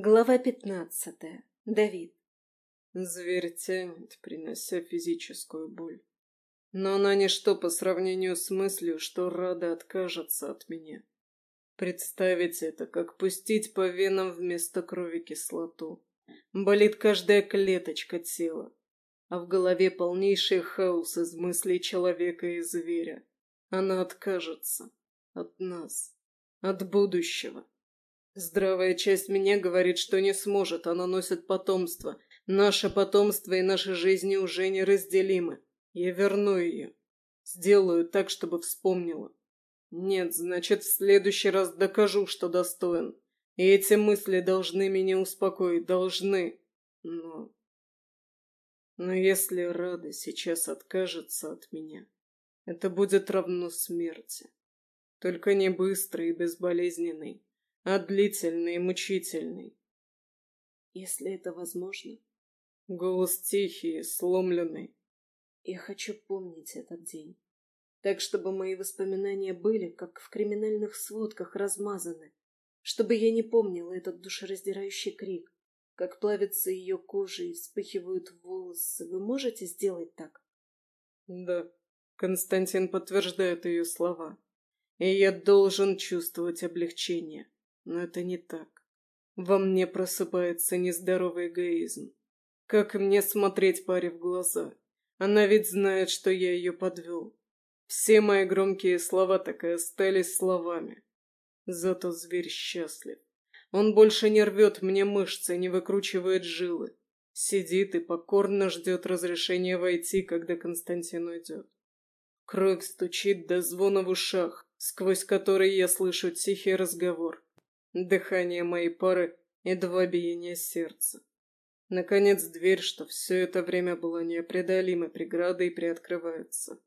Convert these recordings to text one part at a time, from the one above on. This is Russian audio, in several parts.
Глава пятнадцатая. Давид. Зверь тянет, принося физическую боль. Но она ничто по сравнению с мыслью, что рада откажется от меня. Представить это, как пустить по венам вместо крови кислоту. Болит каждая клеточка тела, а в голове полнейший хаос из мыслей человека и зверя. Она откажется от нас, от будущего. Здравая часть меня говорит, что не сможет, она носит потомство. Наше потомство и наши жизни уже неразделимы. Я верну ее. Сделаю так, чтобы вспомнила. Нет, значит, в следующий раз докажу, что достоин. И эти мысли должны меня успокоить, должны. Но... Но если Рада сейчас откажется от меня, это будет равно смерти. Только не быстрый и безболезненный а длительный и мучительный. Если это возможно. Голос тихий, сломленный. Я хочу помнить этот день. Так, чтобы мои воспоминания были, как в криминальных сводках, размазаны. Чтобы я не помнила этот душераздирающий крик, как плавится ее кожа и вспыхивают волосы. Вы можете сделать так? Да, Константин подтверждает ее слова. И я должен чувствовать облегчение. Но это не так. Во мне просыпается нездоровый эгоизм. Как мне смотреть паре в глаза? Она ведь знает, что я ее подвел. Все мои громкие слова так и остались словами. Зато зверь счастлив. Он больше не рвет мне мышцы, не выкручивает жилы. Сидит и покорно ждет разрешения войти, когда Константин уйдет. Кровь стучит до звона в ушах, сквозь который я слышу тихий разговор дыхание моей пары и два биения сердца. Наконец дверь, что все это время была непреодолимой преградой, приоткрывается.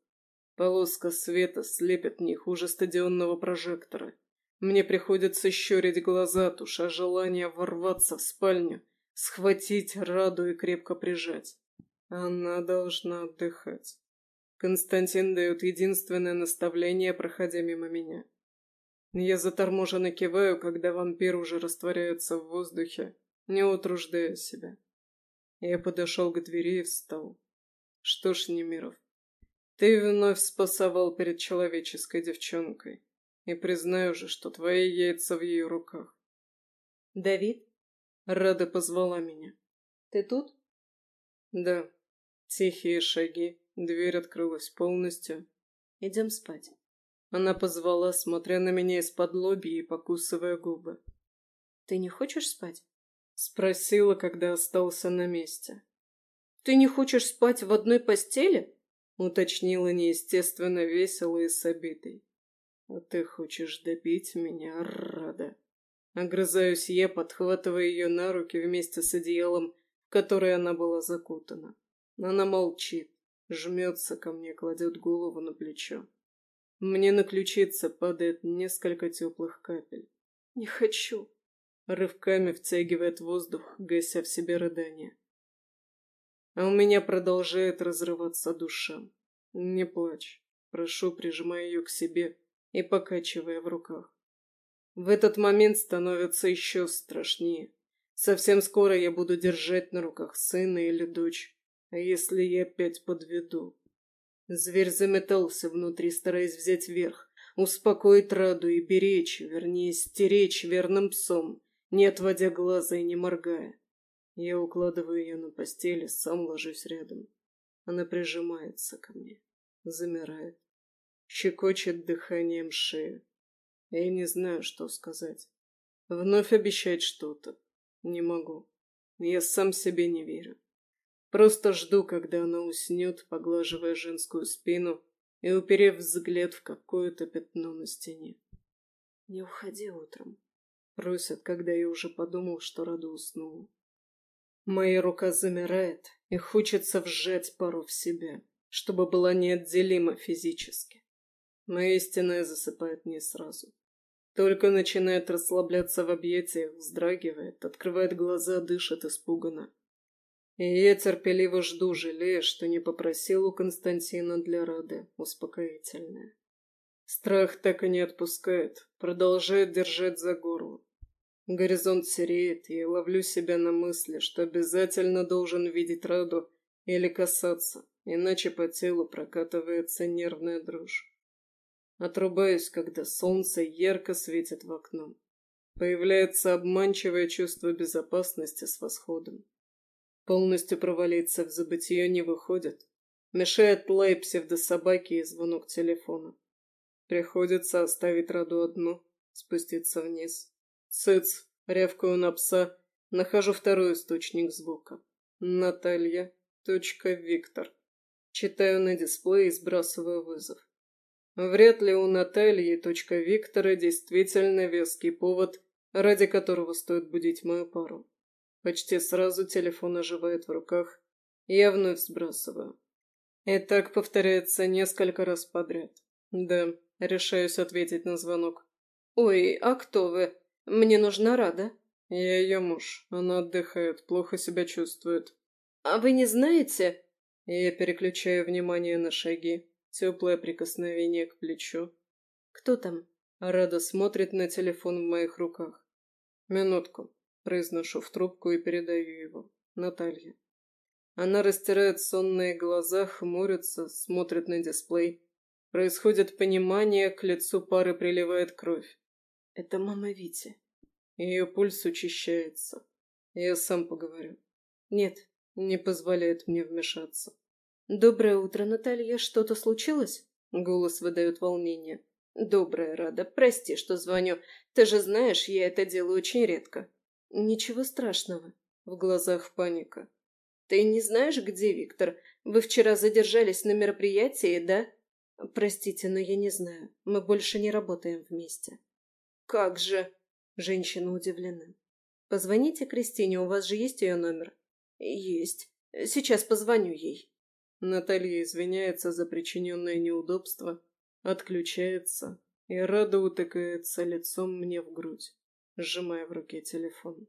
Полоска света слепит не хуже стадионного прожектора. Мне приходится щурить глаза, туша желание ворваться в спальню, схватить Раду и крепко прижать. Она должна отдыхать. Константин дает единственное наставление, проходя мимо меня. Я заторможенно киваю, когда вампир уже растворяется в воздухе, не утруждая себя. Я подошел к двери и встал. Что ж, Немиров, ты вновь спасовал перед человеческой девчонкой. И признаю же, что твои яйца в ее руках. Давид? Рада позвала меня. Ты тут? Да. Тихие шаги. Дверь открылась полностью. Идем спать. Она позвала, смотря на меня из-под лоби и покусывая губы. «Ты не хочешь спать?» Спросила, когда остался на месте. «Ты не хочешь спать в одной постели?» Уточнила неестественно весело и с обидой. «А ты хочешь добить меня, рада?» Огрызаюсь я, подхватывая ее на руки вместе с одеялом, в которое она была закутана. Она молчит, жмется ко мне, кладет голову на плечо. Мне на ключице падает несколько теплых капель. Не хочу. Рывками втягивает воздух, гася в себе рыдание. А у меня продолжает разрываться душа. Не плачь. Прошу, прижимая ее к себе и покачивая в руках. В этот момент становится еще страшнее. Совсем скоро я буду держать на руках сына или дочь. А если я опять подведу? Зверь заметался внутри, стараясь взять верх, успокоить Раду и беречь, вернее, стеречь верным псом, не отводя глаза и не моргая. Я укладываю ее на постели, сам ложусь рядом. Она прижимается ко мне, замирает, щекочет дыханием шею. Я не знаю, что сказать. Вновь обещать что-то. Не могу. Я сам себе не верю. Просто жду, когда она уснет, поглаживая женскую спину и уперев взгляд в какое-то пятно на стене. «Не уходи утром», — просят, когда я уже подумал, что Рада уснула. Моя рука замирает, и хочется вжать пару в себя, чтобы была неотделима физически. Моя истинная засыпает не сразу. Только начинает расслабляться в объятиях, вздрагивает, открывает глаза, дышит испуганно. И я терпеливо жду, жалея, что не попросил у Константина для Рады успокоительное. Страх так и не отпускает, продолжает держать за горло. Горизонт сереет, и я ловлю себя на мысли, что обязательно должен видеть Раду или касаться, иначе по телу прокатывается нервная дрожь. Отрубаюсь, когда солнце ярко светит в окно. Появляется обманчивое чувство безопасности с восходом. Полностью провалиться в забытье не выходит. Мешает лай псевдособаки и звонок телефона. Приходится оставить Раду одну, спуститься вниз. Цыц, рявкаю на пса, нахожу второй источник звука. Наталья. Виктор. Читаю на дисплее и сбрасываю вызов. Вряд ли у Натальи точка Виктора действительно веский повод, ради которого стоит будить мою пару. Почти сразу телефон оживает в руках, я вновь сбрасываю. И так повторяется несколько раз подряд. Да, решаюсь ответить на звонок. «Ой, а кто вы? Мне нужна Рада». «Я ее муж. Она отдыхает, плохо себя чувствует». «А вы не знаете?» Я переключаю внимание на шаги. Теплое прикосновение к плечу. «Кто там?» Рада смотрит на телефон в моих руках. «Минутку». Произношу в трубку и передаю его. Наталья. Она растирает сонные глаза, хмурится, смотрит на дисплей. Происходит понимание, к лицу пары приливает кровь. Это мама Вити. Ее пульс учащается. Я сам поговорю. Нет, не позволяет мне вмешаться. «Доброе утро, Наталья. Что-то случилось?» Голос выдает волнение. «Доброе, Рада. Прости, что звоню. Ты же знаешь, я это делаю очень редко». «Ничего страшного». В глазах паника. «Ты не знаешь, где Виктор? Вы вчера задержались на мероприятии, да?» «Простите, но я не знаю. Мы больше не работаем вместе». «Как же?» Женщина удивлена. «Позвоните Кристине, у вас же есть ее номер?» «Есть. Сейчас позвоню ей». Наталья извиняется за причиненное неудобство, отключается и рада утыкается лицом мне в грудь, сжимая в руке телефон.